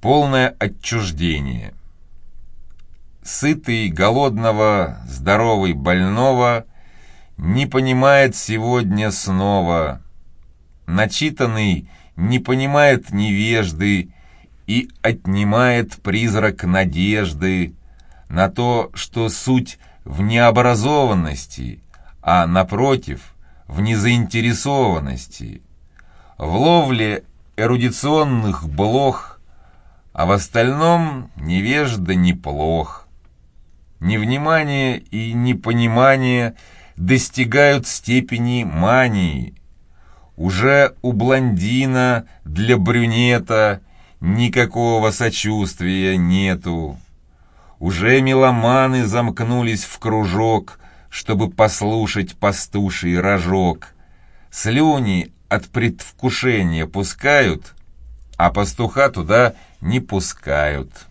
полное отчуждение. Сытый голодного, здоровый больного не понимает сегодня снова. Начитанный не понимает невежды и отнимает призрак надежды на то, что суть в необразованности, а, напротив, в незаинтересованности, в ловле эрудиционных блох, а в остальном невежда неплох. Невнимание и непонимание достигают степени мании. Уже у блондина для брюнета никакого сочувствия нету. Уже меломаны замкнулись в кружок, чтобы послушать пастуший рожок. Слюни от предвкушения пускают, а пастуха туда пускают».